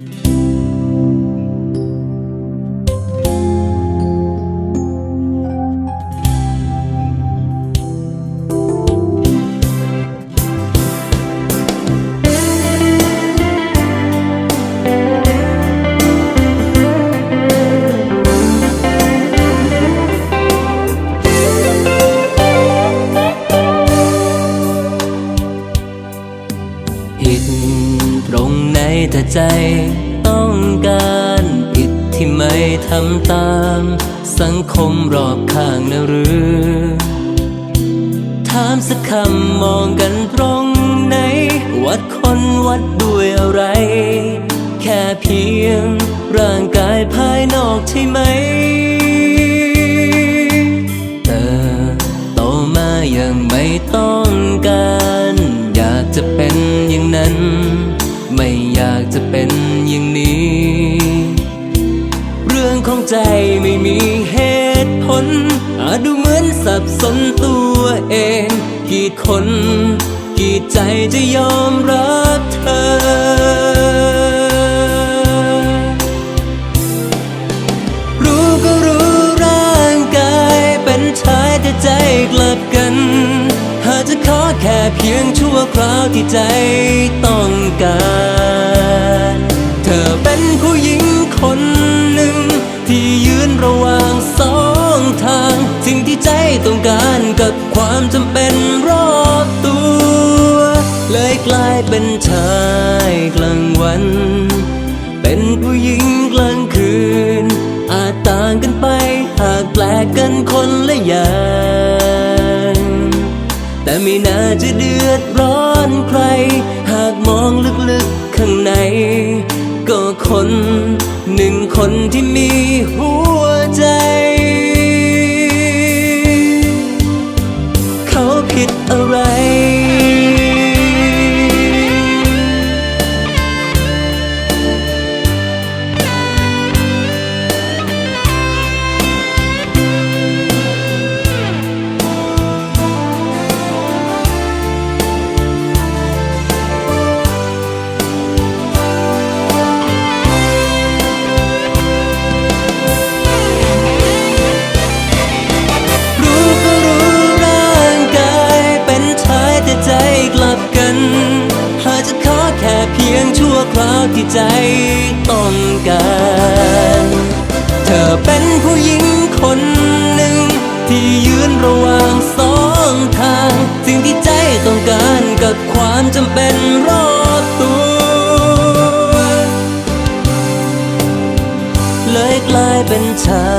ผิ แต่ใจต้องการผิดที่ไม่ทำตาม สังคมรอบข้างนะหรือ ถามสักคำมองกันตรงไหน วัดคนวัดด้วยอะไร แค่เพียงร่างกายภายนอกใช่ไหมเธอโตมายังไม่ต้องการ อยากจะเป็นอย่างนั้น ไม่อยากจะเป็นอย่างนี้ เรื่องของใจไม่มีเหตุผล อาจดูเหมือนสับสนตัวเอง กี่คน กี่ใจจะยอมรับเธอ เพียงชั่วคราวที่ใจต้องการ เธอเป็นผู้หญิงคนหนึ่ง ที่ยืนระหว่างสองทาง สิ่งที่ใจต้องการกับความจำเป็นรอบตัว เลยกลายเป็นชายกลางวัน เป็นผู้หญิงกลาง แต่ไม่น่าจะเดือดร้อนใคร หากมองลึกๆข้างใน ก็คนหนึ่งคนที่มีหัวใจ เขาผิดอะไร คราวที่ใจต้องการ เธอเป็นผู้หญิงคนหนึ่ง ที่ยืนระหว่างสองทาง สิ่งที่ใจต้องการกับความจำเป็นรอบตัว เลยกลายเป็นชา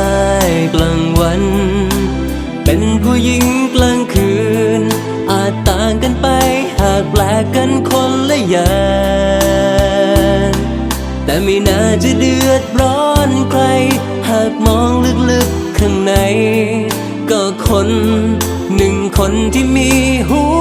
ยกลางวัน เป็นผู้หญิงกลางคืน อาจต่างกันไปหากแปลกกันคนละอย่าง ไม่น่าจะเดือดร้อนใคร หากมองลึกๆข้างใน ก็คนหนึ่งคนที่มีหัว